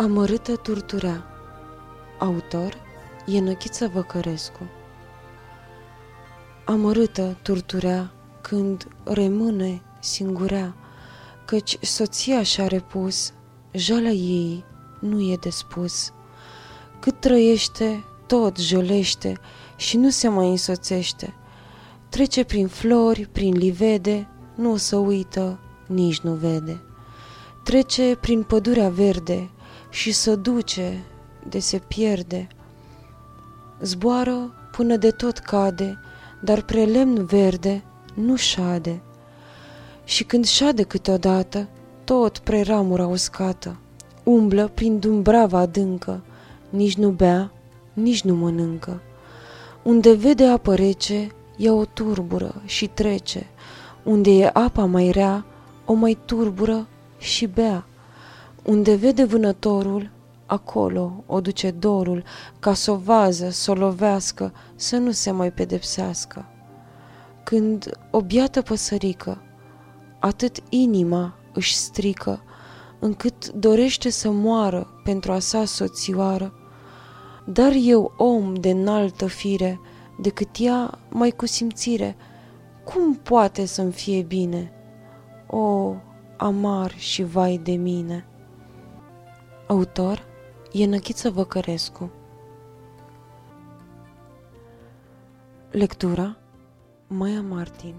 Amărâtă turturea Autor Ienăchiță Văcărescu Amărâtă turturea când rămâne singurea, Căci soția și-a repus, jala ei nu e de spus. Cât trăiește, tot jolește și nu se mai însoțește. Trece prin flori, prin livede, nu o să uită, nici nu vede. Trece prin pădurea verde, și să duce de se pierde. Zboară până de tot cade, dar prelemn verde nu șade. Și când șade câteodată, tot preramura uscată, umblă prin dumbrava adâncă, nici nu bea, nici nu mănâncă. Unde vede apă rece, ea o turbură și trece, unde e apa mai rea, o mai turbură și bea. Unde vede vânătorul, acolo o duce dorul, ca să o vază, să o lovească, să nu se mai pedepsească. Când o biată păsărică, atât inima își strică, încât dorește să moară pentru a sa soțioară, dar eu om de înaltă fire, decât ea mai cu simțire, cum poate să-mi fie bine? O, amar și vai de mine! Autor Ienăchiță Văcărescu. Lectura Maia Martin